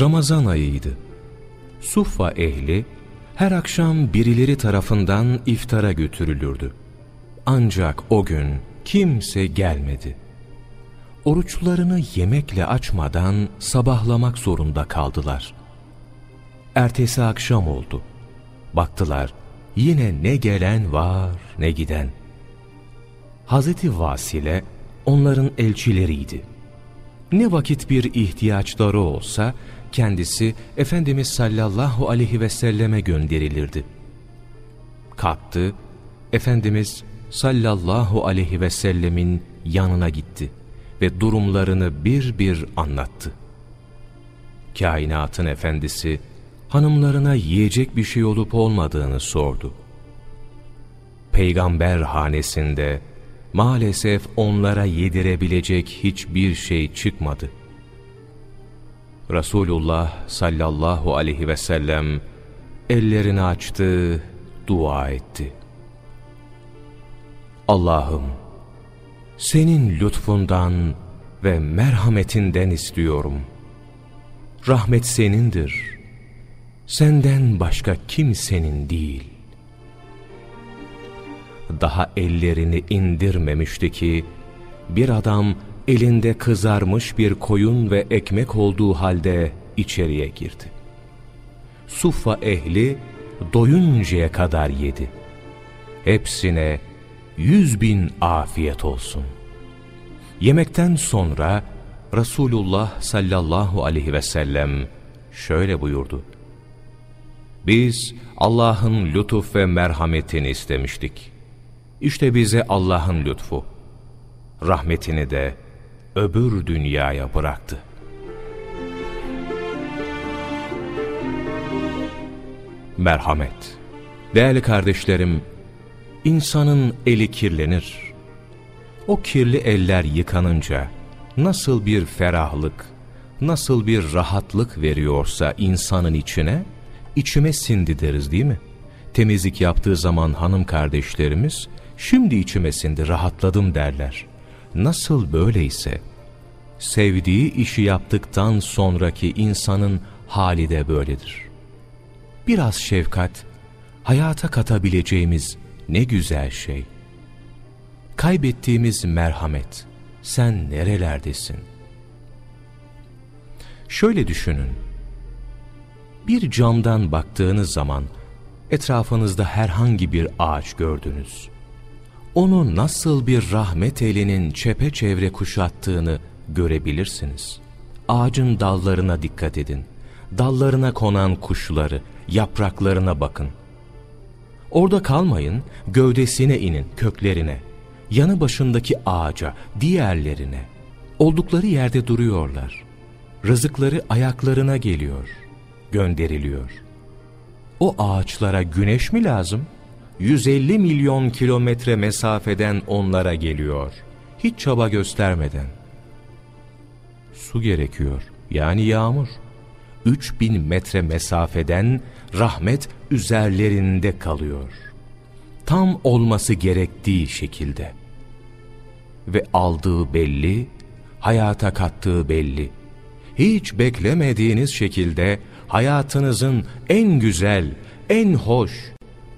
Ramazan ayıydı. Suffa ehli her akşam birileri tarafından iftara götürülürdü. Ancak o gün kimse gelmedi. Oruçlarını yemekle açmadan sabahlamak zorunda kaldılar. Ertesi akşam oldu. Baktılar yine ne gelen var ne giden. Hazreti Vasile onların elçileriydi. Ne vakit bir ihtiyaçları olsa kendisi Efendimiz sallallahu aleyhi ve selleme gönderilirdi. Kalktı, Efendimiz sallallahu aleyhi ve sellemin yanına gitti ve durumlarını bir bir anlattı. Kainatın efendisi hanımlarına yiyecek bir şey olup olmadığını sordu. Peygamber hanesinde maalesef onlara yedirebilecek hiçbir şey çıkmadı. Resulullah sallallahu aleyhi ve sellem ellerini açtı, dua etti. Allah'ım, senin lütfundan ve merhametinden istiyorum. Rahmet senindir. Senden başka kimsenin değil. Daha ellerini indirmemişti ki, bir adam elinde kızarmış bir koyun ve ekmek olduğu halde içeriye girdi. Suffa ehli doyuncaya kadar yedi. Hepsine yüz bin afiyet olsun. Yemekten sonra Resulullah sallallahu aleyhi ve sellem şöyle buyurdu. Biz Allah'ın lütuf ve merhametini istemiştik. İşte bize Allah'ın lütfu, rahmetini de öbür dünyaya bıraktı. Merhamet Değerli kardeşlerim, insanın eli kirlenir. O kirli eller yıkanınca nasıl bir ferahlık, nasıl bir rahatlık veriyorsa insanın içine, içime sindi deriz değil mi? Temizlik yaptığı zaman hanım kardeşlerimiz, şimdi içime sindi, rahatladım derler. Nasıl böyleyse, sevdiği işi yaptıktan sonraki insanın hali de böyledir. Biraz şefkat, hayata katabileceğimiz ne güzel şey. Kaybettiğimiz merhamet, sen nerelerdesin? Şöyle düşünün, bir camdan baktığınız zaman etrafınızda herhangi bir ağaç gördünüz onu nasıl bir rahmet elinin çepeçevre kuşattığını görebilirsiniz. Ağacın dallarına dikkat edin. Dallarına konan kuşları, yapraklarına bakın. Orada kalmayın, gövdesine inin, köklerine. Yanı başındaki ağaca, diğerlerine. Oldukları yerde duruyorlar. Rızıkları ayaklarına geliyor, gönderiliyor. O ağaçlara güneş mi lazım? 150 milyon kilometre mesafeden onlara geliyor. Hiç çaba göstermeden. Su gerekiyor. Yani yağmur. 3000 metre mesafeden rahmet üzerlerinde kalıyor. Tam olması gerektiği şekilde. Ve aldığı belli, hayata kattığı belli. Hiç beklemediğiniz şekilde hayatınızın en güzel, en hoş,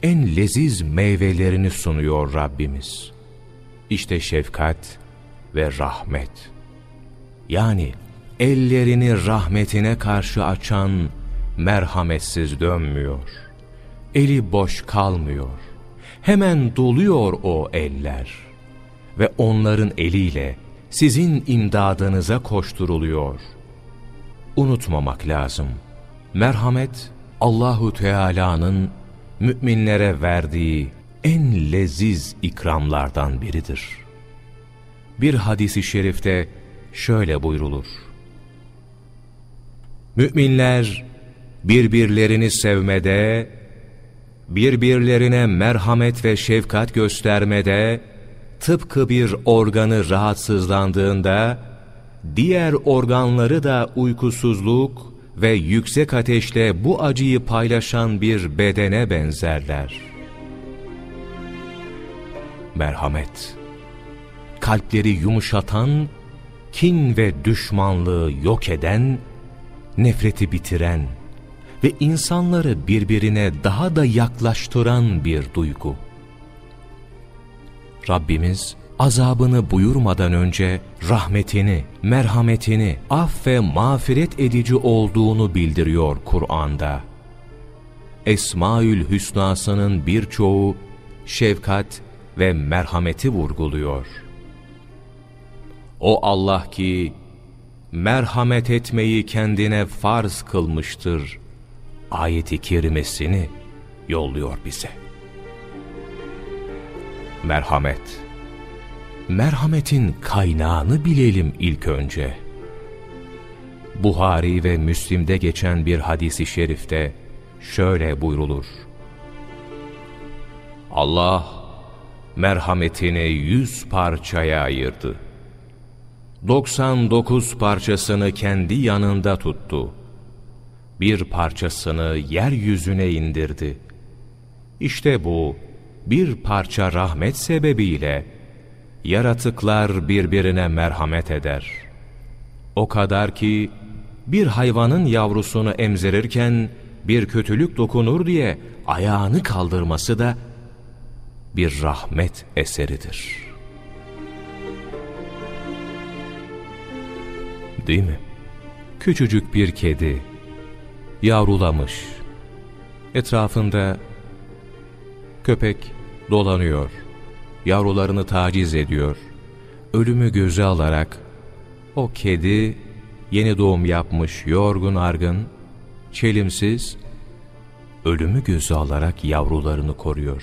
en leziz meyvelerini sunuyor Rabbimiz. İşte şefkat ve rahmet. Yani ellerini rahmetine karşı açan merhametsiz dönmüyor. Eli boş kalmıyor. Hemen doluyor o eller. Ve onların eliyle sizin imdadınıza koşturuluyor. Unutmamak lazım. Merhamet Allahu Teala'nın müminlere verdiği en leziz ikramlardan biridir. Bir hadisi şerifte şöyle buyrulur. Müminler birbirlerini sevmede, birbirlerine merhamet ve şefkat göstermede, tıpkı bir organı rahatsızlandığında, diğer organları da uykusuzluk, ve yüksek ateşle bu acıyı paylaşan bir bedene benzerler. Merhamet, kalpleri yumuşatan, kin ve düşmanlığı yok eden, nefreti bitiren ve insanları birbirine daha da yaklaştıran bir duygu. Rabbimiz azabını buyurmadan önce rahmetini, merhametini, aff ve mağfiret edici olduğunu bildiriyor Kur'an'da. Esmaül Hüsna'sının birçoğu şefkat ve merhameti vurguluyor. O Allah ki merhamet etmeyi kendine farz kılmıştır. Ayeti kerimesini yolluyor bize. Merhamet Merhametin kaynağını bilelim ilk önce. Buhari ve Müslim'de geçen bir hadisi şerifte şöyle buyrulur. Allah merhametini yüz parçaya ayırdı. 99 parçasını kendi yanında tuttu. Bir parçasını yeryüzüne indirdi. İşte bu bir parça rahmet sebebiyle yaratıklar birbirine merhamet eder. O kadar ki bir hayvanın yavrusunu emzirirken bir kötülük dokunur diye ayağını kaldırması da bir rahmet eseridir. Değil mi? Küçücük bir kedi yavrulamış. Etrafında köpek dolanıyor. Yavrularını taciz ediyor. Ölümü göze alarak o kedi yeni doğum yapmış, yorgun argın, çelimsiz, ölümü göze alarak yavrularını koruyor.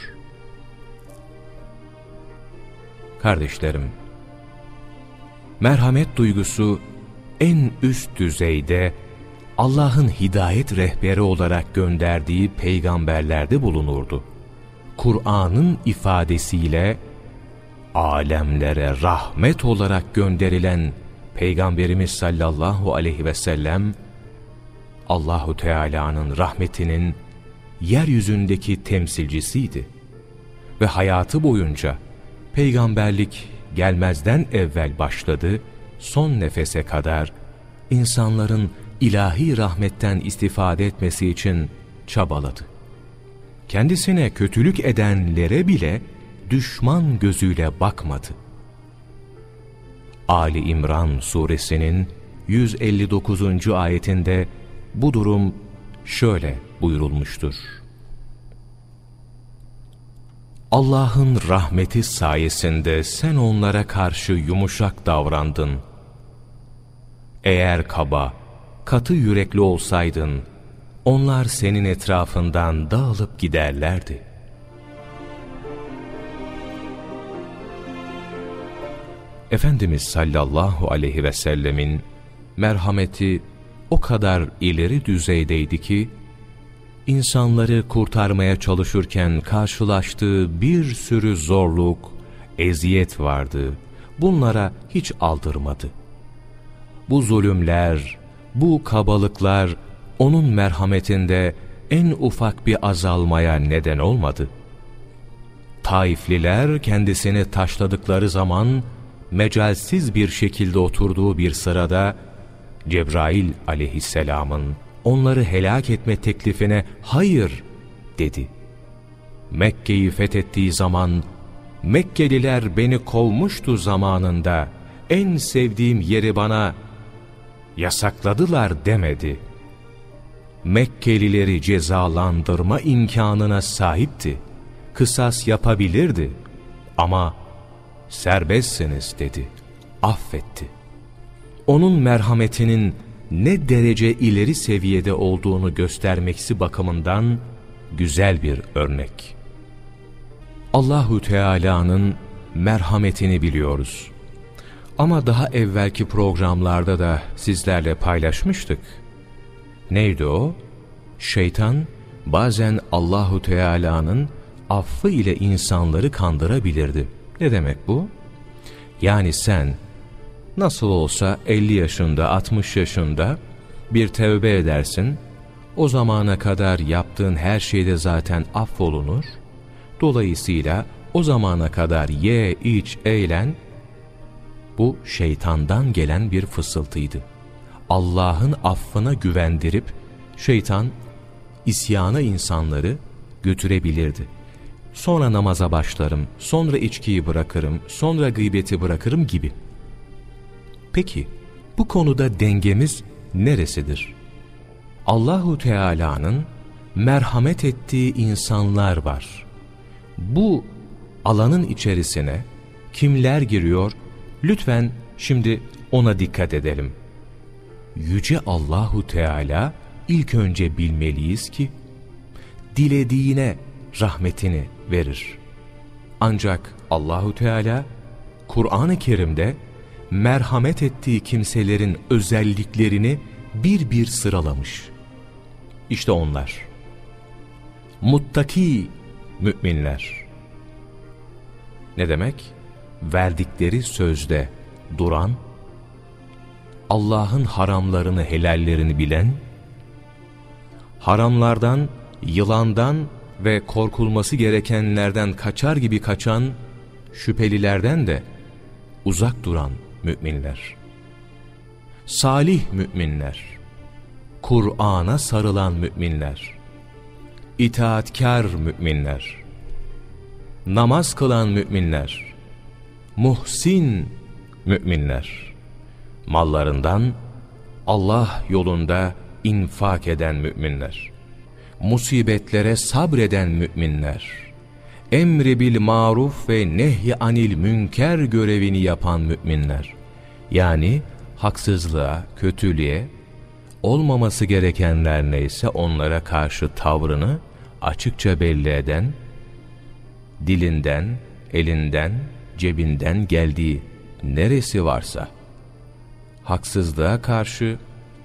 Kardeşlerim, merhamet duygusu en üst düzeyde Allah'ın hidayet rehberi olarak gönderdiği peygamberlerde bulunurdu. Kur'an'ın ifadesiyle alemlere rahmet olarak gönderilen Peygamberimiz sallallahu aleyhi ve sellem Allahu Teala'nın rahmetinin yeryüzündeki temsilcisiydi ve hayatı boyunca peygamberlik gelmezden evvel başladı, son nefese kadar insanların ilahi rahmetten istifade etmesi için çabaladı. Kendisine kötülük edenlere bile düşman gözüyle bakmadı. Ali İmran suresinin 159. ayetinde bu durum şöyle buyurulmuştur. Allah'ın rahmeti sayesinde sen onlara karşı yumuşak davrandın. Eğer kaba, katı yürekli olsaydın, onlar senin etrafından dağılıp giderlerdi. Efendimiz sallallahu aleyhi ve sellemin merhameti o kadar ileri düzeydeydi ki, insanları kurtarmaya çalışırken karşılaştığı bir sürü zorluk, eziyet vardı. Bunlara hiç aldırmadı. Bu zulümler, bu kabalıklar onun merhametinde en ufak bir azalmaya neden olmadı. Taifliler kendisini taşladıkları zaman mecalsiz bir şekilde oturduğu bir sırada Cebrail aleyhisselamın onları helak etme teklifine hayır dedi. Mekke'yi fethettiği zaman Mekkeliler beni kovmuştu zamanında en sevdiğim yeri bana yasakladılar demedi. Mekkelileri cezalandırma imkanına sahipti. Kısas yapabilirdi ama serbestsiniz dedi. Affetti. Onun merhametinin ne derece ileri seviyede olduğunu göstermeksi bakımından güzel bir örnek. Allahu Teala'nın merhametini biliyoruz. Ama daha evvelki programlarda da sizlerle paylaşmıştık. Neydi o? Şeytan bazen Allahu Teala'nın affı ile insanları kandırabilirdi. Ne demek bu? Yani sen Nasıl olsa 50 yaşında, 60 yaşında bir tevbe edersin, o zamana kadar yaptığın her şeyde zaten affolunur. Dolayısıyla o zamana kadar ye, iç, eğlen, bu şeytandan gelen bir fısıltıydı. Allah'ın affına güvendirip şeytan isyana insanları götürebilirdi. Sonra namaza başlarım, sonra içkiyi bırakırım, sonra gıybeti bırakırım gibi. Peki bu konuda dengemiz neresidir? Allahu Teala'nın merhamet ettiği insanlar var. Bu alanın içerisine kimler giriyor? Lütfen şimdi ona dikkat edelim. Yüce Allahu Teala ilk önce bilmeliyiz ki dilediğine rahmetini verir. Ancak Allahu Teala Kur'an-ı Kerim'de merhamet ettiği kimselerin özelliklerini bir bir sıralamış. İşte onlar. Muttaki müminler. Ne demek? Verdikleri sözde duran, Allah'ın haramlarını helallerini bilen, haramlardan, yılandan ve korkulması gerekenlerden kaçar gibi kaçan şüphelilerden de uzak duran müminler. Salih müminler, Kur'an'a sarılan müminler, itaatkar müminler, namaz kılan müminler, muhsin müminler, mallarından Allah yolunda infak eden müminler, musibetlere sabreden müminler, emri bil maruf ve nehy anil münker görevini yapan müminler, yani haksızlığa, kötülüğe, olmaması gerekenler neyse onlara karşı tavrını açıkça belli eden, dilinden, elinden, cebinden geldiği neresi varsa, haksızlığa karşı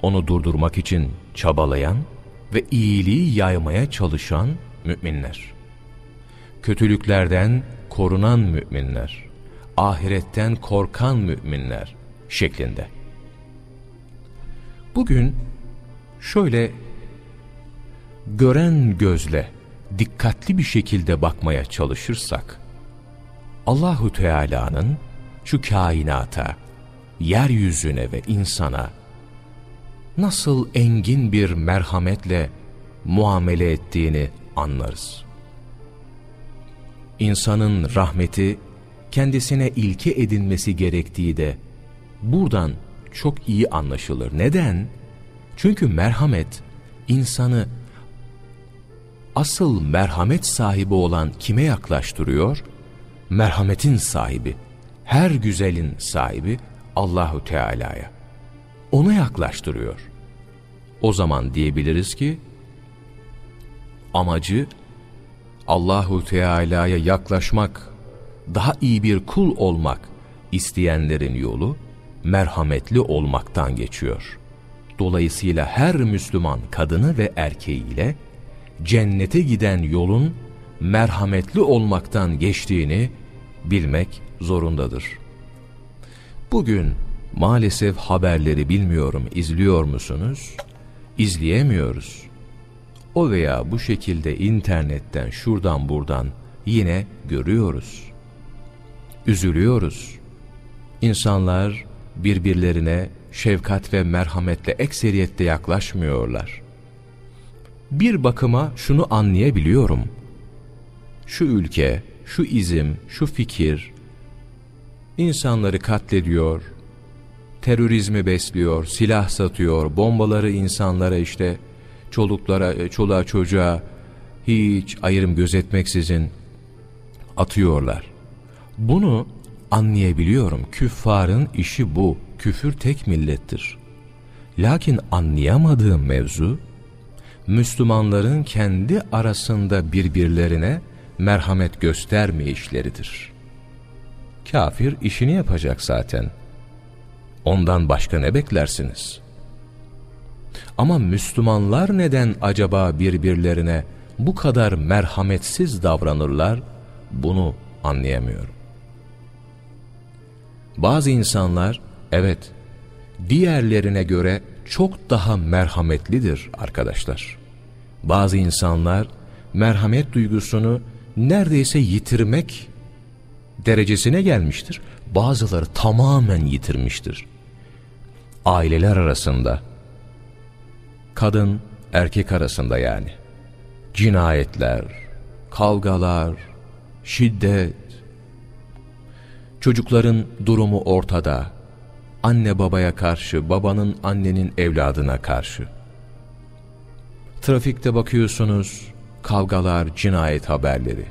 onu durdurmak için çabalayan ve iyiliği yaymaya çalışan müminler. Kötülüklerden korunan müminler, ahiretten korkan müminler şeklinde. Bugün şöyle gören gözle dikkatli bir şekilde bakmaya çalışırsak, Allahu Teala'nın şu kainata, yeryüzüne ve insana nasıl engin bir merhametle muamele ettiğini anlarız. İnsanın rahmeti kendisine ilke edinmesi gerektiği de buradan çok iyi anlaşılır. Neden? Çünkü merhamet insanı asıl merhamet sahibi olan kime yaklaştırıyor? Merhametin sahibi, her güzelin sahibi Allahu Teala'ya. Ona yaklaştırıyor. O zaman diyebiliriz ki amacı Allahu Teala'ya yaklaşmak, daha iyi bir kul olmak isteyenlerin yolu merhametli olmaktan geçiyor. Dolayısıyla her Müslüman kadını ve erkeğiyle cennete giden yolun merhametli olmaktan geçtiğini bilmek zorundadır. Bugün maalesef haberleri bilmiyorum izliyor musunuz? İzleyemiyoruz. O veya bu şekilde internetten şuradan buradan yine görüyoruz. Üzülüyoruz. İnsanlar birbirlerine şefkat ve merhametle ekseriyette yaklaşmıyorlar. Bir bakıma şunu anlayabiliyorum. Şu ülke, şu izim, şu fikir insanları katlediyor, terörizmi besliyor, silah satıyor, bombaları insanlara işte çoluklara, çoluğa çocuğa hiç ayrım gözetmeksizin atıyorlar. Bunu anlayabiliyorum. Küffarın işi bu. Küfür tek millettir. Lakin anlayamadığım mevzu, Müslümanların kendi arasında birbirlerine merhamet göstermeyişleridir. Kafir işini yapacak zaten. Ondan başka ne beklersiniz? Ama Müslümanlar neden acaba birbirlerine bu kadar merhametsiz davranırlar? Bunu anlayamıyorum. Bazı insanlar evet diğerlerine göre çok daha merhametlidir arkadaşlar. Bazı insanlar merhamet duygusunu neredeyse yitirmek derecesine gelmiştir. Bazıları tamamen yitirmiştir. Aileler arasında, kadın erkek arasında yani, cinayetler, kavgalar, şiddet, çocukların durumu ortada, anne babaya karşı, babanın annenin evladına karşı. Trafikte bakıyorsunuz, kavgalar, cinayet haberleri.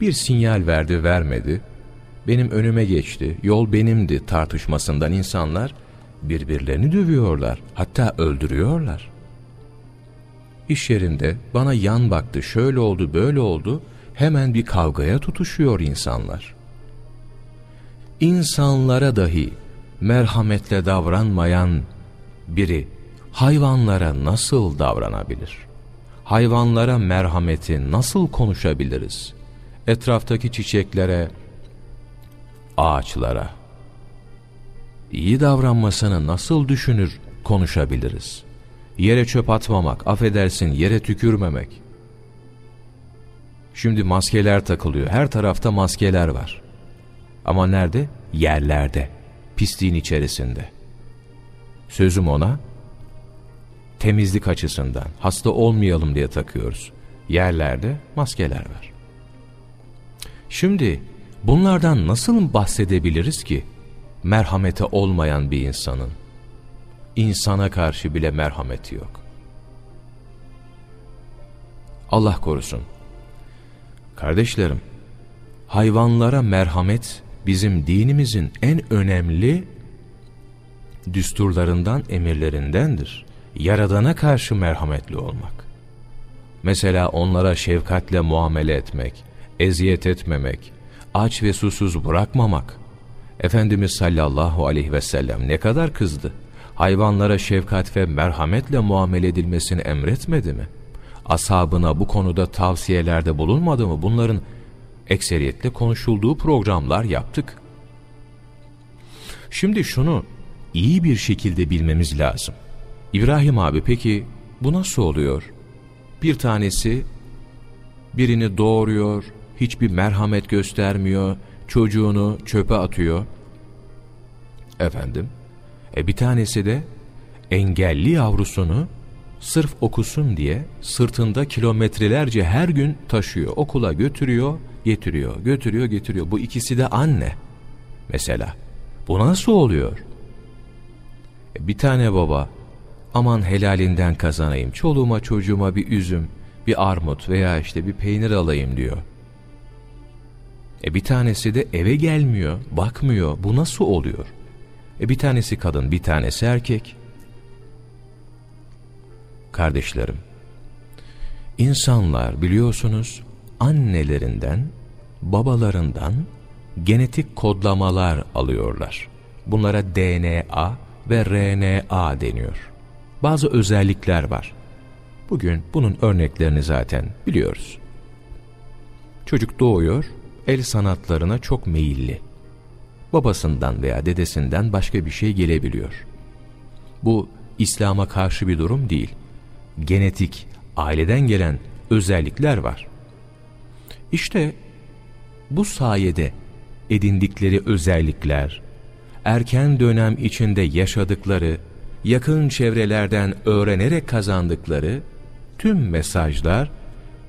Bir sinyal verdi, vermedi, benim önüme geçti, yol benimdi tartışmasından insanlar birbirlerini dövüyorlar, hatta öldürüyorlar. İş yerinde bana yan baktı, şöyle oldu, böyle oldu, hemen bir kavgaya tutuşuyor insanlar. İnsanlara dahi merhametle davranmayan biri hayvanlara nasıl davranabilir? Hayvanlara merhameti nasıl konuşabiliriz? Etraftaki çiçeklere, ağaçlara iyi davranmasını nasıl düşünür, konuşabiliriz? Yere çöp atmamak, affedersin yere tükürmemek. Şimdi maskeler takılıyor. Her tarafta maskeler var. Ama nerede? Yerlerde. Pisliğin içerisinde. Sözüm ona, temizlik açısından, hasta olmayalım diye takıyoruz. Yerlerde maskeler var. Şimdi bunlardan nasıl bahsedebiliriz ki? Merhamete olmayan bir insanın. insana karşı bile merhameti yok. Allah korusun. Kardeşlerim, hayvanlara merhamet bizim dinimizin en önemli düsturlarından, emirlerindendir. Yaradana karşı merhametli olmak. Mesela onlara şefkatle muamele etmek, eziyet etmemek, aç ve susuz bırakmamak. Efendimiz sallallahu aleyhi ve sellem ne kadar kızdı. Hayvanlara şefkat ve merhametle muamele edilmesini emretmedi mi? Ashabına bu konuda tavsiyelerde bulunmadı mı? Bunların ekseriyetle konuşulduğu programlar yaptık. Şimdi şunu iyi bir şekilde bilmemiz lazım. İbrahim abi peki bu nasıl oluyor? Bir tanesi birini doğuruyor, hiçbir merhamet göstermiyor, çocuğunu çöpe atıyor. Efendim, e bir tanesi de engelli yavrusunu sırf okusun diye sırtında kilometrelerce her gün taşıyor. Okula götürüyor, getiriyor, götürüyor, getiriyor. Bu ikisi de anne. Mesela. Bu nasıl oluyor? E bir tane baba, aman helalinden kazanayım, çoluğuma çocuğuma bir üzüm, bir armut veya işte bir peynir alayım diyor. E bir tanesi de eve gelmiyor, bakmıyor. Bu nasıl oluyor? E bir tanesi kadın, bir tanesi erkek. Kardeşlerim, insanlar biliyorsunuz annelerinden, babalarından genetik kodlamalar alıyorlar. Bunlara DNA ve RNA deniyor. Bazı özellikler var. Bugün bunun örneklerini zaten biliyoruz. Çocuk doğuyor, el sanatlarına çok meyilli. Babasından veya dedesinden başka bir şey gelebiliyor. Bu İslam'a karşı bir durum değil. Genetik, aileden gelen özellikler var. İşte bu sayede edindikleri özellikler, erken dönem içinde yaşadıkları, yakın çevrelerden öğrenerek kazandıkları tüm mesajlar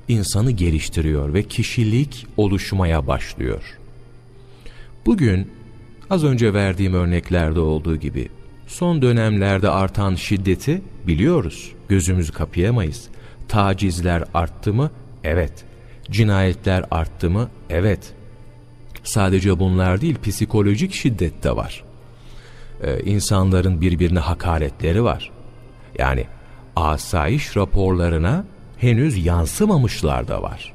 insanı geliştiriyor ve kişilik oluşmaya başlıyor. Bugün az önce verdiğim örneklerde olduğu gibi son dönemlerde artan şiddeti biliyoruz. Gözümüzü kapayamayız. Tacizler arttı mı? Evet. Cinayetler arttı mı? Evet. Sadece bunlar değil, psikolojik şiddet de var. Ee, insanların birbirine hakaretleri var. Yani asayiş raporlarına henüz yansımamışlar da var.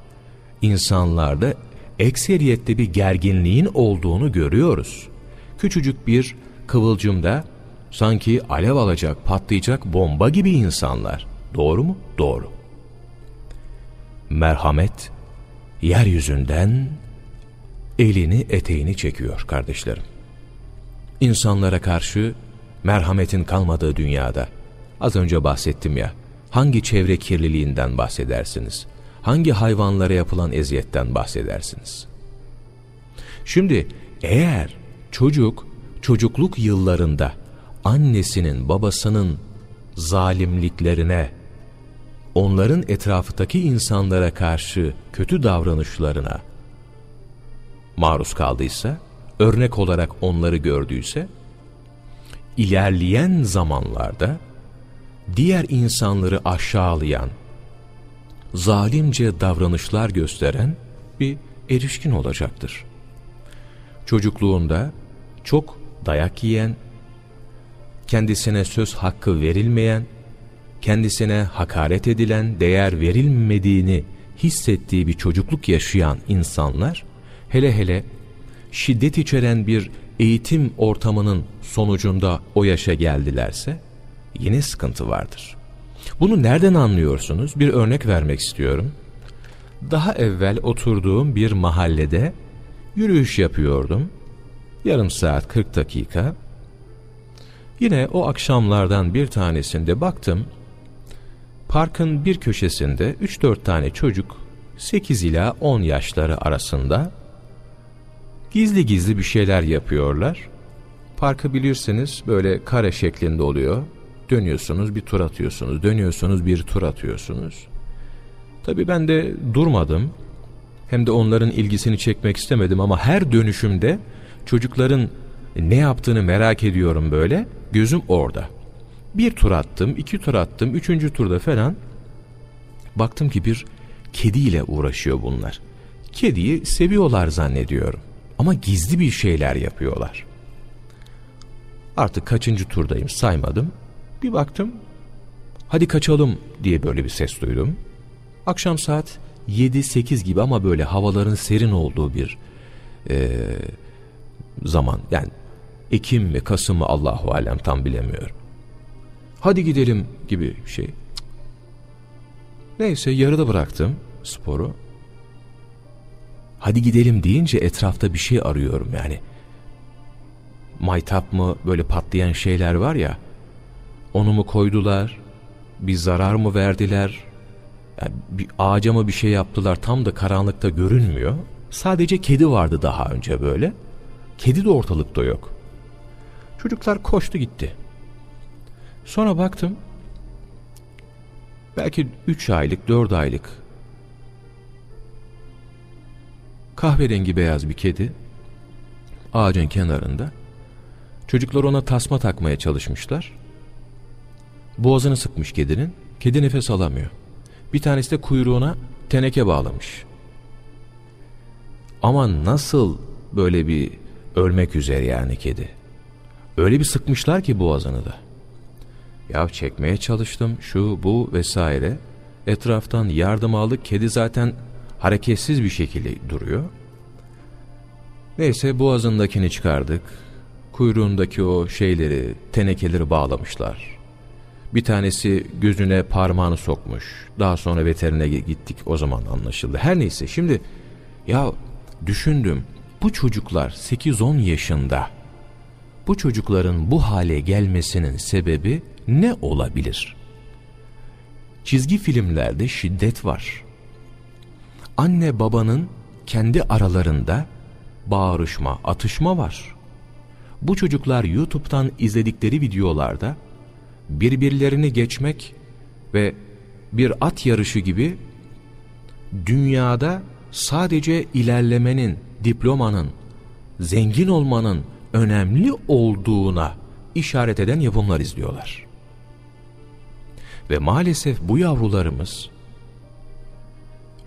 İnsanlarda ekseriyette bir gerginliğin olduğunu görüyoruz. Küçücük bir kıvılcımda sanki alev alacak, patlayacak bomba gibi insanlar. Doğru mu? Doğru. Merhamet, yeryüzünden elini eteğini çekiyor kardeşlerim. İnsanlara karşı merhametin kalmadığı dünyada, az önce bahsettim ya, hangi çevre kirliliğinden bahsedersiniz? Hangi hayvanlara yapılan eziyetten bahsedersiniz? Şimdi eğer çocuk çocukluk yıllarında annesinin babasının zalimliklerine, onların etrafındaki insanlara karşı kötü davranışlarına maruz kaldıysa, örnek olarak onları gördüyse, ilerleyen zamanlarda diğer insanları aşağılayan, zalimce davranışlar gösteren bir erişkin olacaktır. Çocukluğunda çok dayak yiyen, kendisine söz hakkı verilmeyen, kendisine hakaret edilen, değer verilmediğini hissettiği bir çocukluk yaşayan insanlar, hele hele şiddet içeren bir eğitim ortamının sonucunda o yaşa geldilerse, yine sıkıntı vardır. Bunu nereden anlıyorsunuz? Bir örnek vermek istiyorum. Daha evvel oturduğum bir mahallede yürüyüş yapıyordum. Yarım saat 40 dakika. Yine o akşamlardan bir tanesinde baktım. Parkın bir köşesinde 3-4 tane çocuk 8 ila 10 yaşları arasında gizli gizli bir şeyler yapıyorlar. Parkı bilirsiniz böyle kare şeklinde oluyor. Dönüyorsunuz bir tur atıyorsunuz, dönüyorsunuz bir tur atıyorsunuz. Tabii ben de durmadım. Hem de onların ilgisini çekmek istemedim ama her dönüşümde çocukların ne yaptığını merak ediyorum böyle. Gözüm orada. Bir tur attım, iki tur attım, üçüncü turda falan baktım ki bir kediyle uğraşıyor bunlar. Kediyi seviyorlar zannediyorum. Ama gizli bir şeyler yapıyorlar. Artık kaçıncı turdayım saymadım. Bir baktım, hadi kaçalım diye böyle bir ses duydum. Akşam saat 7-8 gibi ama böyle havaların serin olduğu bir e, zaman. Yani Ekim mi Kasım mı Allahu Alem tam bilemiyorum. Hadi gidelim gibi bir şey. Neyse yarıda bıraktım sporu. Hadi gidelim deyince etrafta bir şey arıyorum yani. Maytap mı böyle patlayan şeyler var ya. Onu mu koydular? Bir zarar mı verdiler? Yani bir ağaca mı bir şey yaptılar tam da karanlıkta görünmüyor. Sadece kedi vardı daha önce böyle. Kedi de ortalıkta yok. Çocuklar koştu gitti. Sonra baktım. Belki 3 aylık, 4 aylık kahverengi beyaz bir kedi ağacın kenarında. Çocuklar ona tasma takmaya çalışmışlar. Boğazını sıkmış kedinin. Kedi nefes alamıyor. Bir tanesi de kuyruğuna teneke bağlamış. Ama nasıl böyle bir ölmek üzere yani kedi. Öyle bir sıkmışlar ki boğazını da. Ya çekmeye çalıştım şu bu vesaire. Etraftan yardım aldık. Kedi zaten hareketsiz bir şekilde duruyor. Neyse boğazındakini çıkardık. Kuyruğundaki o şeyleri, tenekeleri bağlamışlar. Bir tanesi gözüne parmağını sokmuş. Daha sonra veterine gittik o zaman anlaşıldı. Her neyse şimdi ya düşündüm bu çocuklar 8-10 yaşında bu çocukların bu hale gelmesinin sebebi ne olabilir? Çizgi filmlerde şiddet var. Anne babanın kendi aralarında bağırışma, atışma var. Bu çocuklar YouTube'dan izledikleri videolarda birbirlerini geçmek ve bir at yarışı gibi dünyada sadece ilerlemenin, diplomanın, zengin olmanın önemli olduğuna işaret eden yapımlar izliyorlar. Ve maalesef bu yavrularımız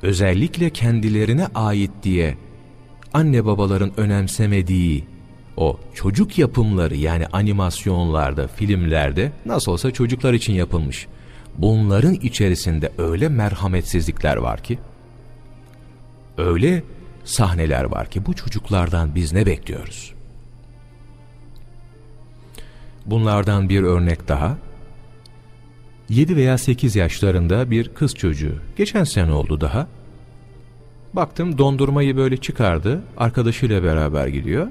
özellikle kendilerine ait diye anne babaların önemsemediği o çocuk yapımları yani animasyonlarda, filmlerde nasıl olsa çocuklar için yapılmış. Bunların içerisinde öyle merhametsizlikler var ki, öyle sahneler var ki bu çocuklardan biz ne bekliyoruz? Bunlardan bir örnek daha. 7 veya 8 yaşlarında bir kız çocuğu. Geçen sene oldu daha. Baktım dondurmayı böyle çıkardı. Arkadaşıyla beraber gidiyor.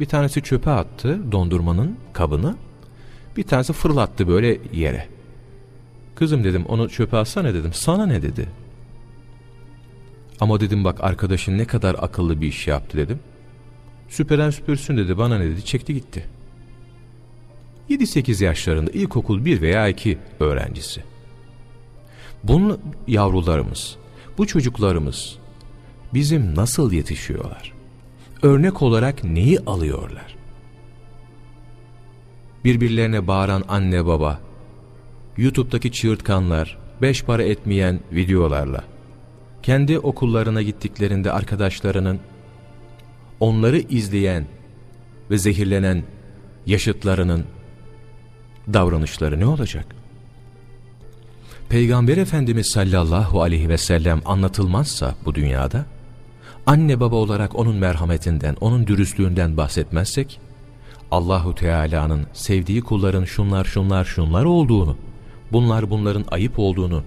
Bir tanesi çöpe attı dondurmanın kabını. Bir tanesi fırlattı böyle yere. Kızım dedim onu çöpe atsana dedim. Sana ne dedi? Ama dedim bak arkadaşın ne kadar akıllı bir iş yaptı dedim. Süperen süpürsün dedi bana ne dedi çekti gitti. 7-8 yaşlarında ilkokul 1 veya 2 öğrencisi. Bunun yavrularımız, bu çocuklarımız bizim nasıl yetişiyorlar? Örnek olarak neyi alıyorlar? Birbirlerine bağıran anne baba, YouTube'daki çığırtkanlar, beş para etmeyen videolarla, kendi okullarına gittiklerinde arkadaşlarının onları izleyen ve zehirlenen yaşıtlarının davranışları ne olacak? Peygamber Efendimiz sallallahu aleyhi ve sellem anlatılmazsa bu dünyada, anne baba olarak onun merhametinden, onun dürüstlüğünden bahsetmezsek, Allahu Teala'nın sevdiği kulların şunlar şunlar şunlar olduğunu, bunlar bunların ayıp olduğunu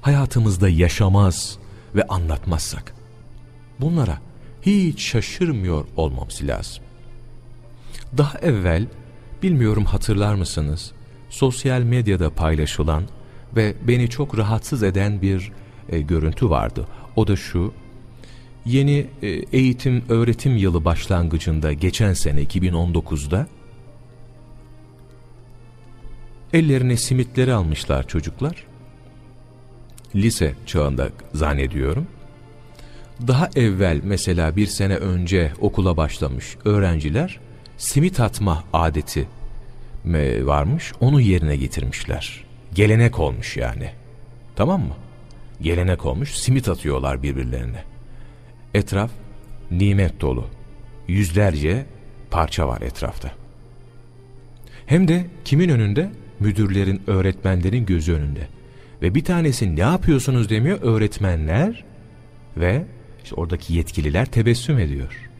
hayatımızda yaşamaz ve anlatmazsak, bunlara hiç şaşırmıyor olmamız lazım. Daha evvel, bilmiyorum hatırlar mısınız, sosyal medyada paylaşılan ve beni çok rahatsız eden bir e, görüntü vardı. O da şu, yeni e, eğitim öğretim yılı başlangıcında geçen sene 2019'da ellerine simitleri almışlar çocuklar. Lise çağında zannediyorum. Daha evvel mesela bir sene önce okula başlamış öğrenciler simit atma adeti varmış onu yerine getirmişler. Gelenek olmuş yani. Tamam mı? Gelenek olmuş simit atıyorlar birbirlerine. Etraf nimet dolu. Yüzlerce parça var etrafta. Hem de kimin önünde? Müdürlerin, öğretmenlerin gözü önünde. Ve bir tanesi ne yapıyorsunuz demiyor öğretmenler ve işte oradaki yetkililer tebessüm ediyor.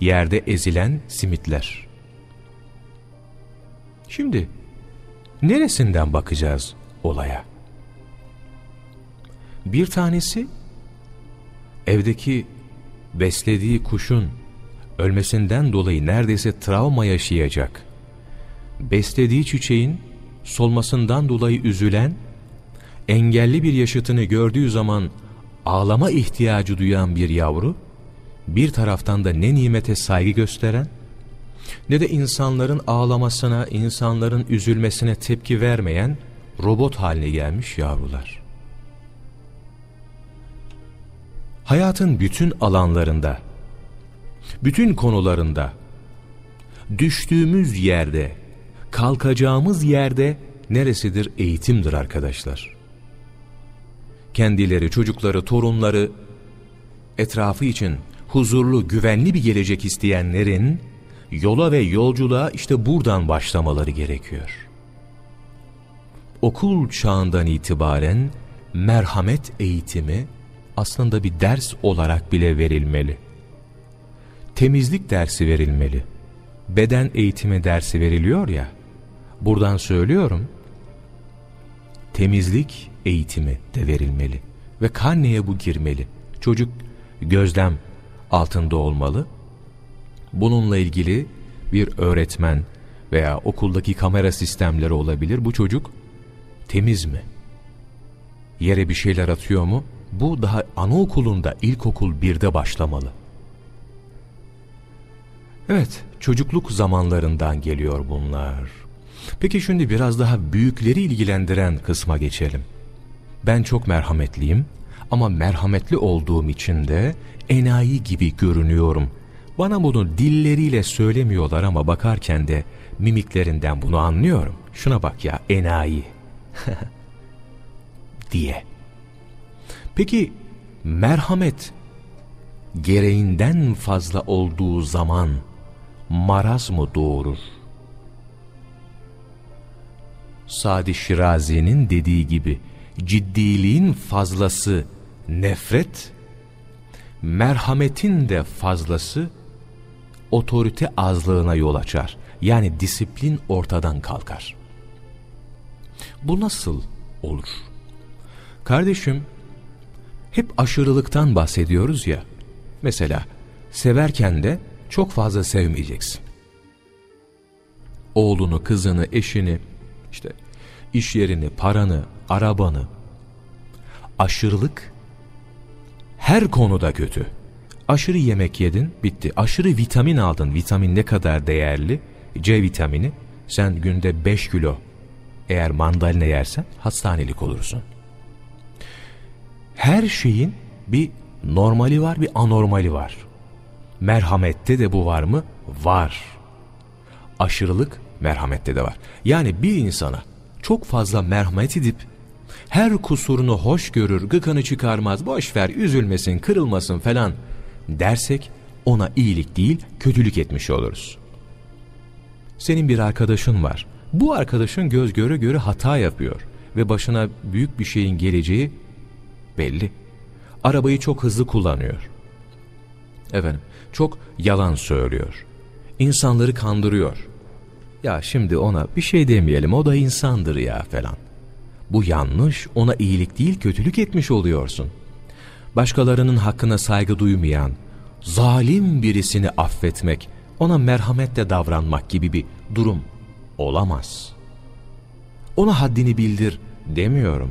Yerde ezilen simitler. Şimdi neresinden bakacağız olaya? Bir tanesi evdeki beslediği kuşun ölmesinden dolayı neredeyse travma yaşayacak. Beslediği çiçeğin solmasından dolayı üzülen, engelli bir yaşıtını gördüğü zaman ağlama ihtiyacı duyan bir yavru, bir taraftan da ne nimete saygı gösteren, ne de insanların ağlamasına, insanların üzülmesine tepki vermeyen robot haline gelmiş yavrular. Hayatın bütün alanlarında, bütün konularında, düştüğümüz yerde, kalkacağımız yerde neresidir? Eğitimdir arkadaşlar. Kendileri, çocukları, torunları, etrafı için huzurlu, güvenli bir gelecek isteyenlerin yola ve yolculuğa işte buradan başlamaları gerekiyor. Okul çağından itibaren merhamet eğitimi aslında bir ders olarak bile verilmeli. Temizlik dersi verilmeli. Beden eğitimi dersi veriliyor ya, buradan söylüyorum, temizlik eğitimi de verilmeli. Ve karneye bu girmeli. Çocuk gözlem altında olmalı. Bununla ilgili bir öğretmen veya okuldaki kamera sistemleri olabilir. Bu çocuk temiz mi? Yere bir şeyler atıyor mu? Bu daha anaokulunda, ilkokul birde başlamalı. Evet, çocukluk zamanlarından geliyor bunlar. Peki şimdi biraz daha büyükleri ilgilendiren kısma geçelim. Ben çok merhametliyim ama merhametli olduğum için de enayi gibi görünüyorum. Bana bunu dilleriyle söylemiyorlar ama bakarken de mimiklerinden bunu anlıyorum. Şuna bak ya enayi diye. Peki merhamet gereğinden fazla olduğu zaman maraz mı doğurur? Sadi Şirazi'nin dediği gibi ciddiliğin fazlası nefret, merhametin de fazlası otorite azlığına yol açar. Yani disiplin ortadan kalkar. Bu nasıl olur? Kardeşim, hep aşırılıktan bahsediyoruz ya. Mesela severken de çok fazla sevmeyeceksin. Oğlunu, kızını, eşini, işte iş yerini, paranı, arabanı. Aşırılık her konuda kötü. Aşırı yemek yedin, bitti. Aşırı vitamin aldın. Vitamin ne kadar değerli? C vitamini. Sen günde 5 kilo eğer mandalina yersen hastanelik olursun. Her şeyin bir normali var, bir anormali var. Merhamette de bu var mı? Var. Aşırılık merhamette de var. Yani bir insana çok fazla merhamet edip her kusurunu hoş görür, gıkanı çıkarmaz, boş ver, üzülmesin, kırılmasın falan dersek ona iyilik değil, kötülük etmiş oluruz. Senin bir arkadaşın var. Bu arkadaşın göz göre göre hata yapıyor ve başına büyük bir şeyin geleceği belli. Arabayı çok hızlı kullanıyor. Efendim, çok yalan söylüyor. İnsanları kandırıyor. Ya şimdi ona bir şey demeyelim, o da insandır ya falan. Bu yanlış, ona iyilik değil kötülük etmiş oluyorsun. Başkalarının hakkına saygı duymayan, zalim birisini affetmek, ona merhametle davranmak gibi bir durum olamaz. Ona haddini bildir demiyorum.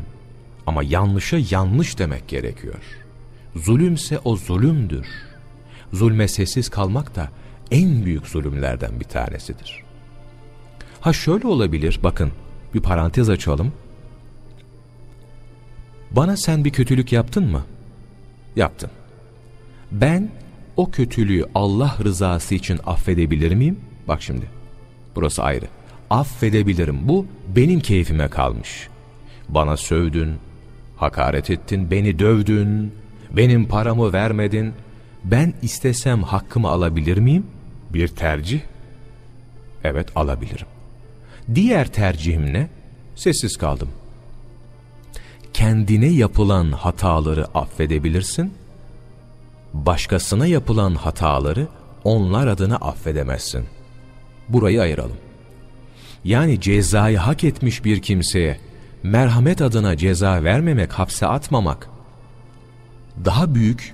Ama yanlışa yanlış demek gerekiyor. Zulümse o zulümdür. Zulme sessiz kalmak da en büyük zulümlerden bir tanesidir. Ha şöyle olabilir, bakın bir parantez açalım. Bana sen bir kötülük yaptın mı? Yaptın. Ben o kötülüğü Allah rızası için affedebilir miyim? Bak şimdi, burası ayrı. Affedebilirim, bu benim keyfime kalmış. Bana sövdün, hakaret ettin, beni dövdün, benim paramı vermedin. Ben istesem hakkımı alabilir miyim? Bir tercih. Evet alabilirim. Diğer tercihim ne? Sessiz kaldım. Kendine yapılan hataları affedebilirsin. Başkasına yapılan hataları onlar adına affedemezsin. Burayı ayıralım. Yani cezayı hak etmiş bir kimseye merhamet adına ceza vermemek, hapse atmamak daha büyük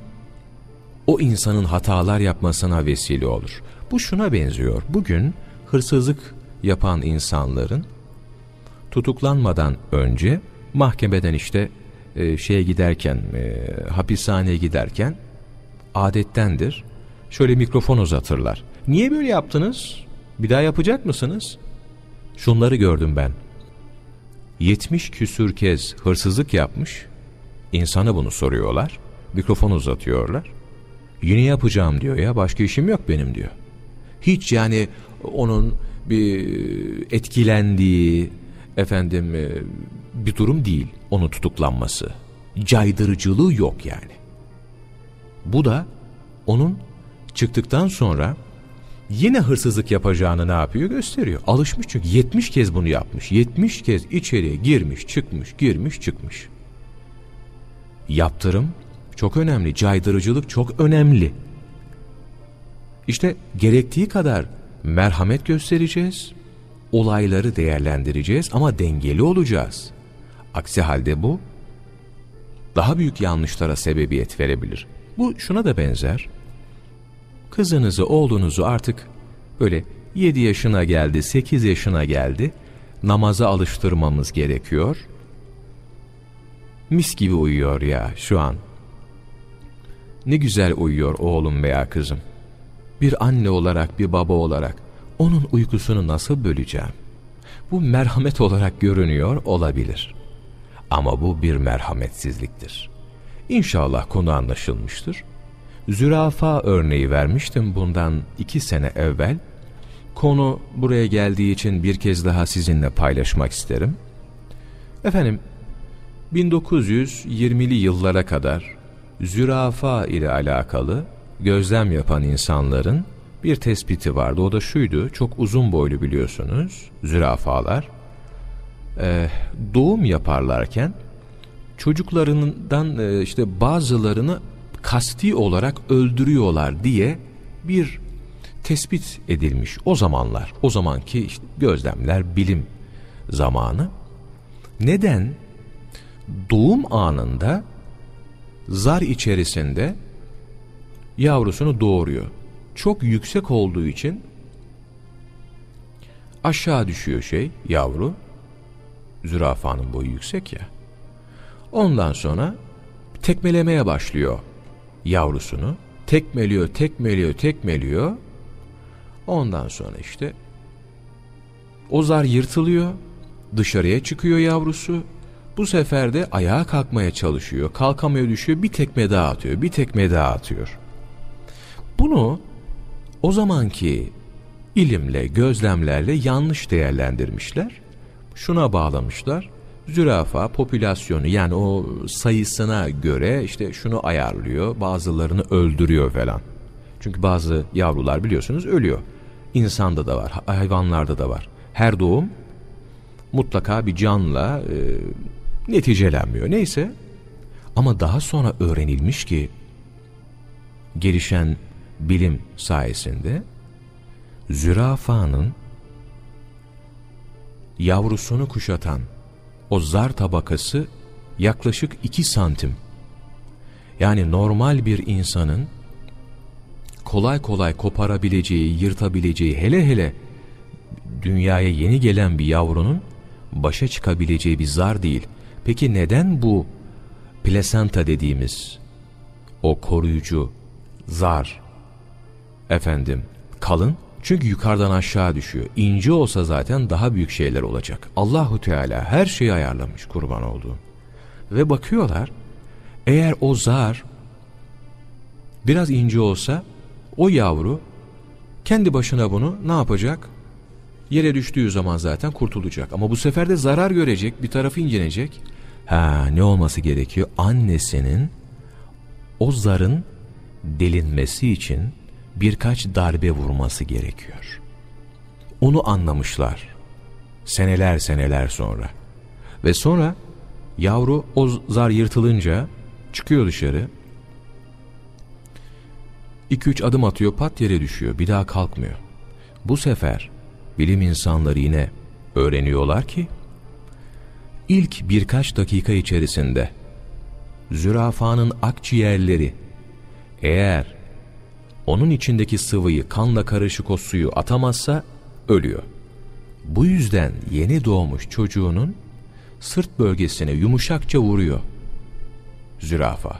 o insanın hatalar yapmasına vesile olur. Bu şuna benziyor. Bugün hırsızlık yapan insanların tutuklanmadan önce mahkemeden işte e, şeye giderken, e, hapishaneye giderken adettendir. Şöyle mikrofon uzatırlar. Niye böyle yaptınız? Bir daha yapacak mısınız? Şunları gördüm ben. 70 küsür kez hırsızlık yapmış. İnsana bunu soruyorlar. Mikrofon uzatıyorlar. Yine yapacağım diyor ya başka işim yok benim diyor. Hiç yani onun bir etkilendiği efendim e, bir durum değil onun tutuklanması. Caydırıcılığı yok yani. Bu da onun çıktıktan sonra yine hırsızlık yapacağını ne yapıyor gösteriyor. Alışmış çünkü 70 kez bunu yapmış. 70 kez içeriye girmiş çıkmış girmiş çıkmış. Yaptırım çok önemli. Caydırıcılık çok önemli. İşte gerektiği kadar merhamet göstereceğiz. Olayları değerlendireceğiz ama dengeli olacağız. Aksi halde bu daha büyük yanlışlara sebebiyet verebilir. Bu şuna da benzer. Kızınızı, oğlunuzu artık böyle 7 yaşına geldi, 8 yaşına geldi. Namaza alıştırmamız gerekiyor. Mis gibi uyuyor ya şu an. Ne güzel uyuyor oğlum veya kızım. Bir anne olarak, bir baba olarak onun uykusunu nasıl böleceğim? Bu merhamet olarak görünüyor olabilir. Ama bu bir merhametsizliktir. İnşallah konu anlaşılmıştır. Zürafa örneği vermiştim bundan iki sene evvel. Konu buraya geldiği için bir kez daha sizinle paylaşmak isterim. Efendim, 1920'li yıllara kadar zürafa ile alakalı gözlem yapan insanların bir tespiti vardı. O da şuydu, çok uzun boylu biliyorsunuz zürafalar. Ee, doğum yaparlarken çocuklarından e, işte bazılarını kasti olarak öldürüyorlar diye bir tespit edilmiş o zamanlar. O zamanki işte gözlemler bilim zamanı. Neden? Doğum anında zar içerisinde yavrusunu doğuruyor. Çok yüksek olduğu için aşağı düşüyor şey yavru. Zürafanın boyu yüksek ya. Ondan sonra tekmelemeye başlıyor yavrusunu. tekmeliyor, tekmeliyor, tekmeliyor. Ondan sonra işte o zar yırtılıyor, dışarıya çıkıyor yavrusu. Bu sefer de ayağa kalkmaya çalışıyor, kalkamıyor düşüyor, bir tekme daha atıyor, bir tekme daha atıyor. Bunu o zamanki ilimle, gözlemlerle yanlış değerlendirmişler. Şuna bağlamışlar. Zürafa popülasyonu yani o sayısına göre işte şunu ayarlıyor, bazılarını öldürüyor falan. Çünkü bazı yavrular biliyorsunuz ölüyor. İnsanda da var, hayvanlarda da var. Her doğum mutlaka bir canla e, neticelenmiyor. Neyse ama daha sonra öğrenilmiş ki gelişen bilim sayesinde zürafanın yavrusunu kuşatan o zar tabakası yaklaşık 2 santim. Yani normal bir insanın kolay kolay koparabileceği, yırtabileceği, hele hele dünyaya yeni gelen bir yavrunun başa çıkabileceği bir zar değil. Peki neden bu plasenta dediğimiz o koruyucu zar efendim kalın? Çünkü yukarıdan aşağı düşüyor. İnce olsa zaten daha büyük şeyler olacak. Allahu Teala her şeyi ayarlamış kurban olduğum. Ve bakıyorlar eğer o zar biraz ince olsa o yavru kendi başına bunu ne yapacak? Yere düştüğü zaman zaten kurtulacak. Ama bu sefer de zarar görecek, bir tarafı incenecek. Ha ne olması gerekiyor? Annesinin o zarın delinmesi için birkaç darbe vurması gerekiyor. Onu anlamışlar. Seneler seneler sonra. Ve sonra yavru o zar yırtılınca çıkıyor dışarı. 2-3 adım atıyor pat yere düşüyor bir daha kalkmıyor. Bu sefer bilim insanları yine öğreniyorlar ki ilk birkaç dakika içerisinde zürafanın akciğerleri eğer onun içindeki sıvıyı kanla karışık o suyu atamazsa ölüyor. Bu yüzden yeni doğmuş çocuğunun sırt bölgesine yumuşakça vuruyor zürafa.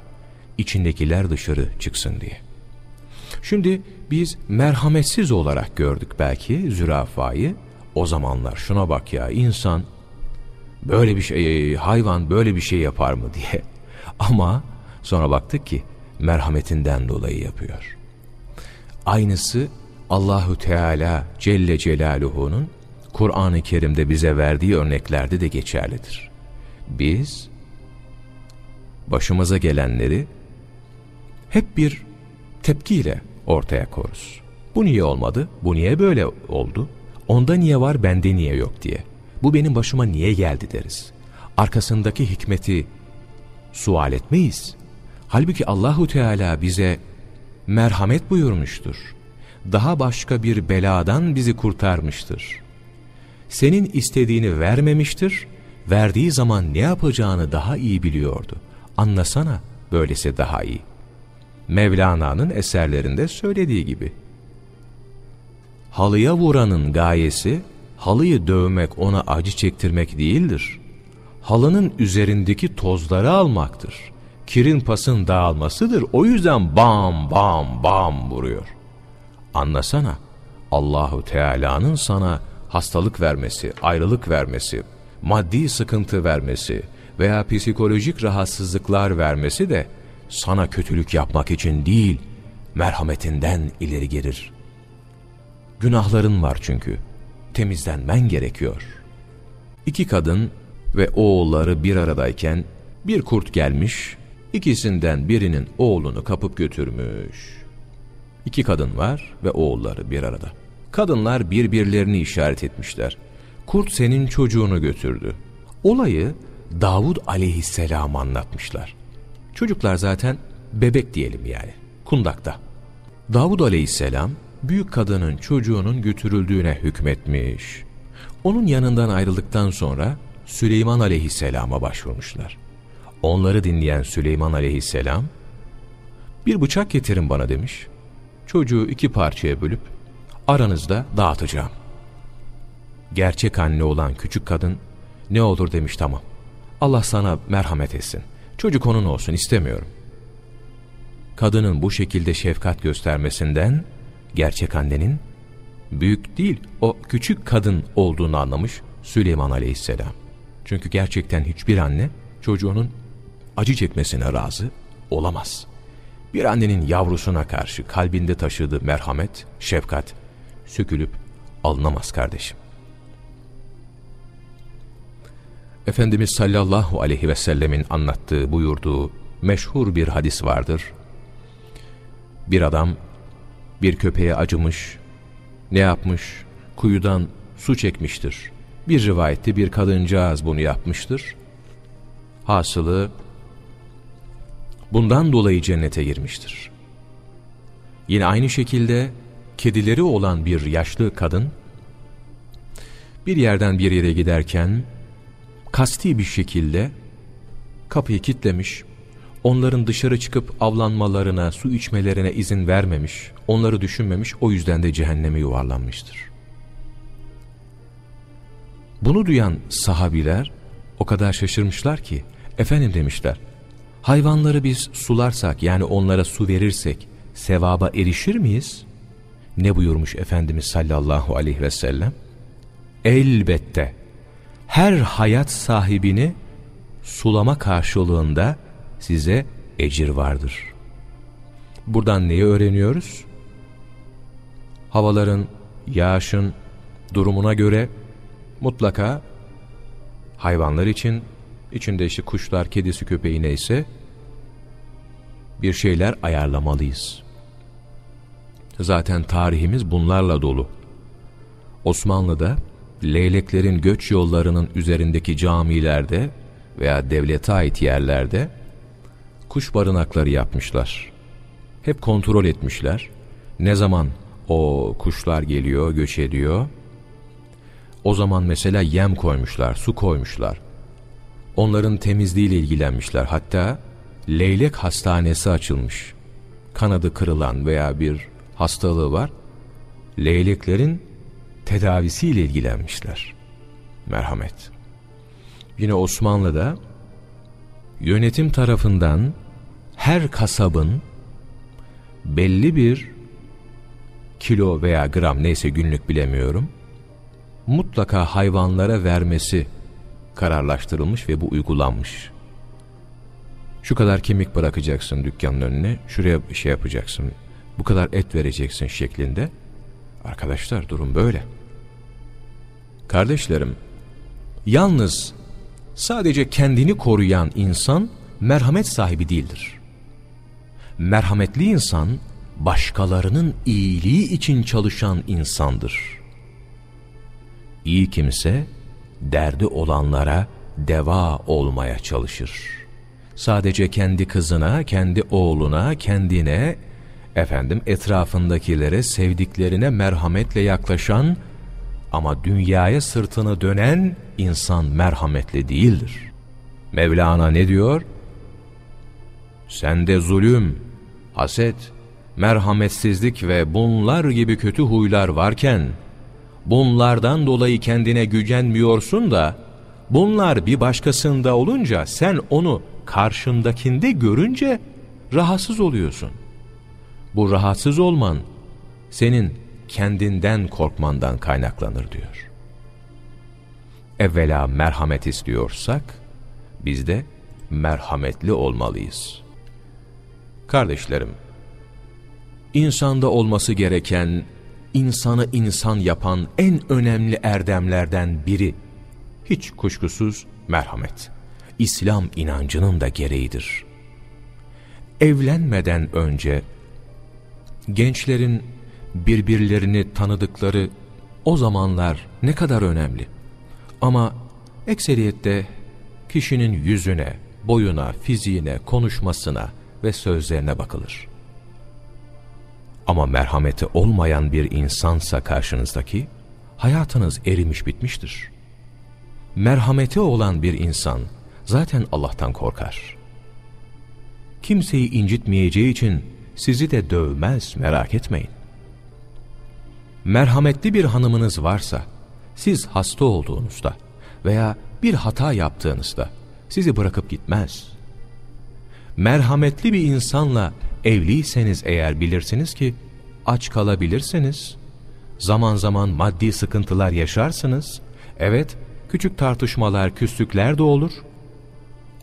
İçindekiler dışarı çıksın diye. Şimdi biz merhametsiz olarak gördük belki zürafayı. O zamanlar şuna bak ya insan böyle bir şey hayvan böyle bir şey yapar mı diye. Ama sonra baktık ki merhametinden dolayı yapıyor. Aynısı Allahu Teala Celle Celaluhu'nun Kur'an-ı Kerim'de bize verdiği örneklerde de geçerlidir. Biz başımıza gelenleri hep bir tepkiyle ortaya koruz. Bu niye olmadı? Bu niye böyle oldu? Onda niye var, bende niye yok diye. Bu benim başıma niye geldi deriz. Arkasındaki hikmeti sual etmeyiz. Halbuki Allahu Teala bize merhamet buyurmuştur. Daha başka bir beladan bizi kurtarmıştır. Senin istediğini vermemiştir, verdiği zaman ne yapacağını daha iyi biliyordu. Anlasana, böylesi daha iyi. Mevlana'nın eserlerinde söylediği gibi. Halıya vuranın gayesi, halıyı dövmek ona acı çektirmek değildir. Halının üzerindeki tozları almaktır kirin pasın dağılmasıdır. O yüzden bam bam bam vuruyor. Anlasana Allahu Teala'nın sana hastalık vermesi, ayrılık vermesi, maddi sıkıntı vermesi veya psikolojik rahatsızlıklar vermesi de sana kötülük yapmak için değil, merhametinden ileri gelir. Günahların var çünkü. Temizlenmen gerekiyor. İki kadın ve oğulları bir aradayken bir kurt gelmiş İkisinden birinin oğlunu kapıp götürmüş. İki kadın var ve oğulları bir arada. Kadınlar birbirlerini işaret etmişler. Kurt senin çocuğunu götürdü. Olayı Davud aleyhisselam anlatmışlar. Çocuklar zaten bebek diyelim yani, kundakta. Davud aleyhisselam büyük kadının çocuğunun götürüldüğüne hükmetmiş. Onun yanından ayrıldıktan sonra Süleyman aleyhisselama başvurmuşlar. Onları dinleyen Süleyman aleyhisselam, bir bıçak getirin bana demiş. Çocuğu iki parçaya bölüp aranızda dağıtacağım. Gerçek anne olan küçük kadın ne olur demiş tamam. Allah sana merhamet etsin. Çocuk onun olsun istemiyorum. kadının bu şekilde şefkat göstermesinden gerçek annenin büyük değil o küçük kadın olduğunu anlamış Süleyman Aleyhisselam. Çünkü gerçekten hiçbir anne çocuğunun acı çekmesine razı olamaz. Bir annenin yavrusuna karşı kalbinde taşıdığı merhamet, şefkat sökülüp alınamaz kardeşim. Efendimiz sallallahu aleyhi ve sellemin anlattığı, buyurduğu meşhur bir hadis vardır. Bir adam bir köpeğe acımış, ne yapmış? Kuyudan su çekmiştir. Bir rivayette bir kadıncağız bunu yapmıştır. Hasılı bundan dolayı cennete girmiştir. Yine aynı şekilde kedileri olan bir yaşlı kadın bir yerden bir yere giderken kasti bir şekilde kapıyı kitlemiş, onların dışarı çıkıp avlanmalarına, su içmelerine izin vermemiş, onları düşünmemiş, o yüzden de cehenneme yuvarlanmıştır. Bunu duyan sahabiler o kadar şaşırmışlar ki, efendim demişler, hayvanları biz sularsak yani onlara su verirsek sevaba erişir miyiz? Ne buyurmuş Efendimiz sallallahu aleyhi ve sellem? Elbette her hayat sahibini sulama karşılığında size ecir vardır. Buradan neyi öğreniyoruz? Havaların, yağışın durumuna göre mutlaka hayvanlar için, içinde işte kuşlar, kedisi, köpeği neyse bir şeyler ayarlamalıyız. Zaten tarihimiz bunlarla dolu. Osmanlı'da leyleklerin göç yollarının üzerindeki camilerde veya devlete ait yerlerde kuş barınakları yapmışlar. Hep kontrol etmişler. Ne zaman o kuşlar geliyor, göç ediyor. O zaman mesela yem koymuşlar, su koymuşlar. Onların temizliğiyle ilgilenmişler. Hatta leylek hastanesi açılmış. Kanadı kırılan veya bir hastalığı var. Leyleklerin tedavisiyle ilgilenmişler. Merhamet. Yine Osmanlı'da yönetim tarafından her kasabın belli bir kilo veya gram neyse günlük bilemiyorum mutlaka hayvanlara vermesi kararlaştırılmış ve bu uygulanmış. Şu kadar kemik bırakacaksın dükkanın önüne, şuraya şey yapacaksın, bu kadar et vereceksin şeklinde. Arkadaşlar durum böyle. Kardeşlerim, yalnız sadece kendini koruyan insan merhamet sahibi değildir. Merhametli insan, başkalarının iyiliği için çalışan insandır. İyi kimse, derdi olanlara deva olmaya çalışır. Sadece kendi kızına, kendi oğluna, kendine, efendim etrafındakilere, sevdiklerine merhametle yaklaşan ama dünyaya sırtını dönen insan merhametli değildir. Mevlana ne diyor? Sende zulüm, haset, merhametsizlik ve bunlar gibi kötü huylar varken, bunlardan dolayı kendine gücenmiyorsun da, bunlar bir başkasında olunca sen onu karşındakinde görünce rahatsız oluyorsun. Bu rahatsız olman, senin kendinden korkmandan kaynaklanır diyor. Evvela merhamet istiyorsak, biz de merhametli olmalıyız. Kardeşlerim, insanda olması gereken, insanı insan yapan en önemli erdemlerden biri, hiç kuşkusuz merhamet. İslam inancının da gereğidir. Evlenmeden önce, gençlerin birbirlerini tanıdıkları o zamanlar ne kadar önemli. Ama ekseriyette kişinin yüzüne, boyuna, fiziğine, konuşmasına ve sözlerine bakılır. Ama merhameti olmayan bir insansa karşınızdaki, hayatınız erimiş bitmiştir. Merhameti olan bir insan zaten Allah'tan korkar. Kimseyi incitmeyeceği için sizi de dövmez merak etmeyin merhametli bir hanımınız varsa, siz hasta olduğunuzda veya bir hata yaptığınızda sizi bırakıp gitmez. Merhametli bir insanla evliyseniz eğer bilirsiniz ki aç kalabilirsiniz. Zaman zaman maddi sıkıntılar yaşarsınız. Evet, küçük tartışmalar, küslükler de olur.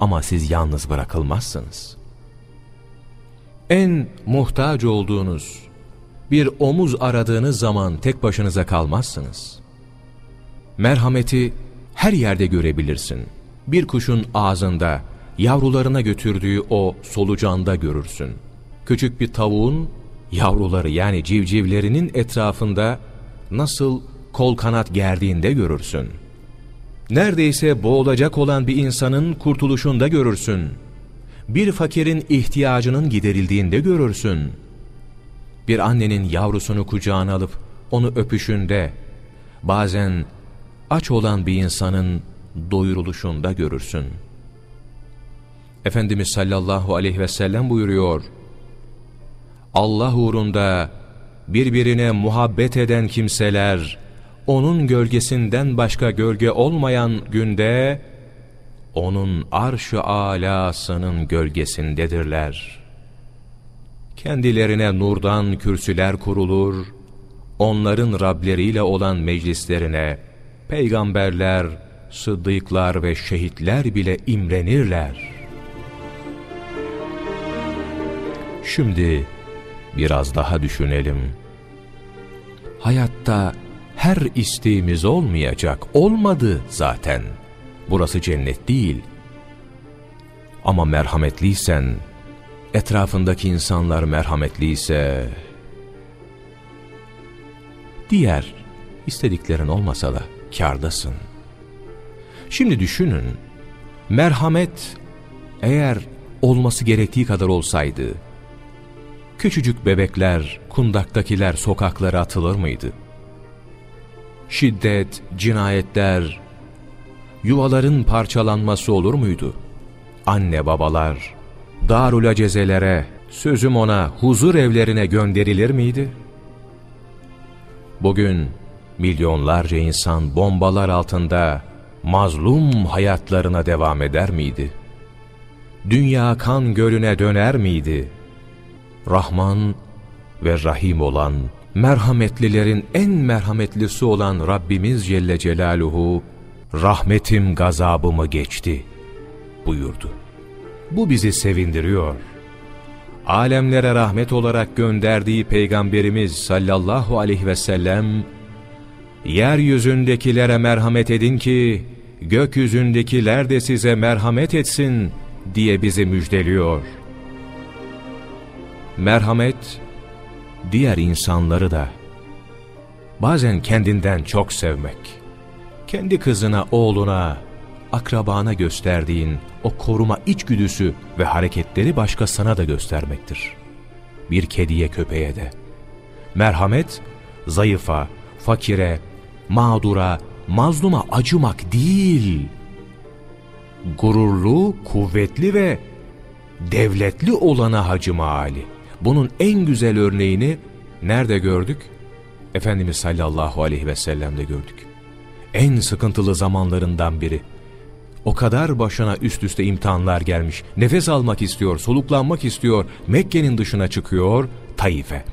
Ama siz yalnız bırakılmazsınız. En muhtaç olduğunuz, bir omuz aradığınız zaman tek başınıza kalmazsınız. Merhameti her yerde görebilirsin. Bir kuşun ağzında, yavrularına götürdüğü o solucanda görürsün. Küçük bir tavuğun yavruları yani civcivlerinin etrafında nasıl kol kanat gerdiğinde görürsün. Neredeyse boğulacak olan bir insanın kurtuluşunda görürsün. Bir fakirin ihtiyacının giderildiğinde görürsün. Bir annenin yavrusunu kucağına alıp onu öpüşünde, bazen aç olan bir insanın doyuruluşunda görürsün. Efendimiz sallallahu aleyhi ve sellem buyuruyor, Allah uğrunda birbirine muhabbet eden kimseler, onun gölgesinden başka gölge olmayan günde, onun arş-ı alasının gölgesindedirler. Kendilerine nurdan kürsüler kurulur, onların Rableriyle olan meclislerine, peygamberler, sıddıklar ve şehitler bile imrenirler. Şimdi biraz daha düşünelim. Hayatta her isteğimiz olmayacak, olmadı zaten. Burası cennet değil. Ama merhametliysen, etrafındaki insanlar merhametliyse, diğer istediklerin olmasa da kârdasın. Şimdi düşünün, merhamet eğer olması gerektiği kadar olsaydı, küçücük bebekler, kundaktakiler sokaklara atılır mıydı? Şiddet, cinayetler, yuvaların parçalanması olur muydu? Anne babalar, darul acezelere, sözüm ona huzur evlerine gönderilir miydi? Bugün milyonlarca insan bombalar altında mazlum hayatlarına devam eder miydi? Dünya kan gölüne döner miydi? Rahman ve Rahim olan, merhametlilerin en merhametlisi olan Rabbimiz Celle Celaluhu, rahmetim gazabımı geçti buyurdu. Bu bizi sevindiriyor. Alemlere rahmet olarak gönderdiği Peygamberimiz sallallahu aleyhi ve sellem, yeryüzündekilere merhamet edin ki, gökyüzündekiler de size merhamet etsin diye bizi müjdeliyor. Merhamet, diğer insanları da, bazen kendinden çok sevmek, kendi kızına, oğluna, akrabana gösterdiğin o koruma içgüdüsü ve hareketleri başkasına da göstermektir. Bir kediye köpeğe de. Merhamet, zayıfa, fakire, mağdura, mazluma acımak değil. Gururlu, kuvvetli ve devletli olana hacıma hali. Bunun en güzel örneğini nerede gördük? Efendimiz sallallahu aleyhi ve sellem'de gördük. En sıkıntılı zamanlarından biri. O kadar başına üst üste imtihanlar gelmiş. Nefes almak istiyor, soluklanmak istiyor. Mekke'nin dışına çıkıyor Taif'e.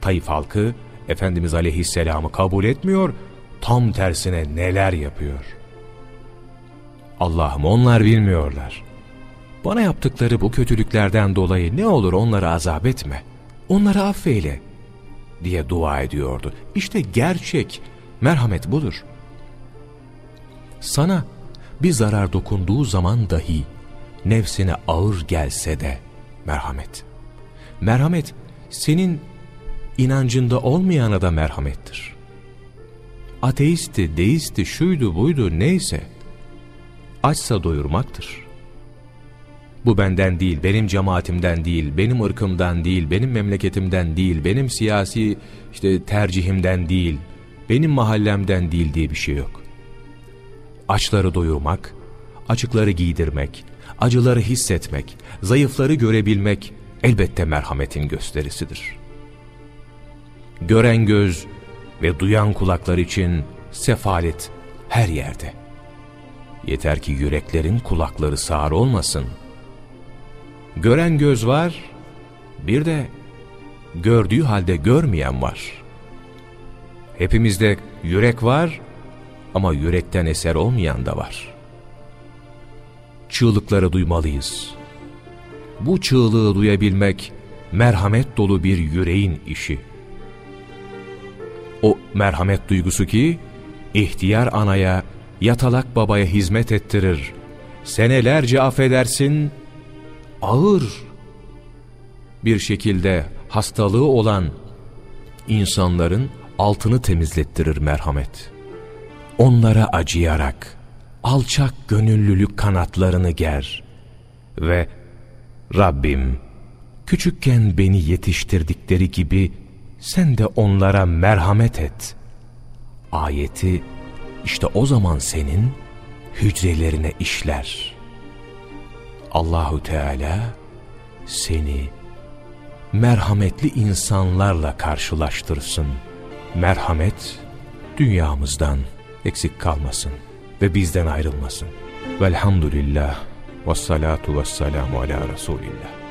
Taif halkı Efendimiz aleyhisselamı kabul etmiyor. Tam tersine neler yapıyor. Allah'ım onlar bilmiyorlar. Bana yaptıkları bu kötülüklerden dolayı ne olur onları azap etme. Onları affeyle diye dua ediyordu. İşte gerçek merhamet budur. Sana bir zarar dokunduğu zaman dahi nefsine ağır gelse de merhamet. Merhamet senin inancında olmayana da merhamettir. Ateisti, deisti, şuydu buydu neyse açsa doyurmaktır. Bu benden değil, benim cemaatimden değil, benim ırkımdan değil, benim memleketimden değil, benim siyasi işte tercihimden değil, benim mahallemden değil diye bir şey yok. Açları doyurmak, açıkları giydirmek, acıları hissetmek, zayıfları görebilmek elbette merhametin gösterisidir. Gören göz ve duyan kulaklar için sefalet her yerde. Yeter ki yüreklerin kulakları sağır olmasın.'' Gören göz var, Bir de gördüğü halde görmeyen var. Hepimizde yürek var ama yürekten eser olmayan da var. Çığlıkları duymalıyız. Bu çığlığı duyabilmek merhamet dolu bir yüreğin işi. O merhamet duygusu ki ihtiyar anaya, yatalak babaya hizmet ettirir. Senelerce affedersin, ağır bir şekilde hastalığı olan insanların altını temizlettirir merhamet. Onlara acıyarak alçak gönüllülük kanatlarını ger ve Rabbim küçükken beni yetiştirdikleri gibi sen de onlara merhamet et. Ayeti işte o zaman senin hücrelerine işler. Allahu Teala seni merhametli insanlarla karşılaştırsın. Merhamet dünyamızdan eksik kalmasın ve bizden ayrılmasın. Velhamdülillah ve salatu ve selamu ala Resulillah.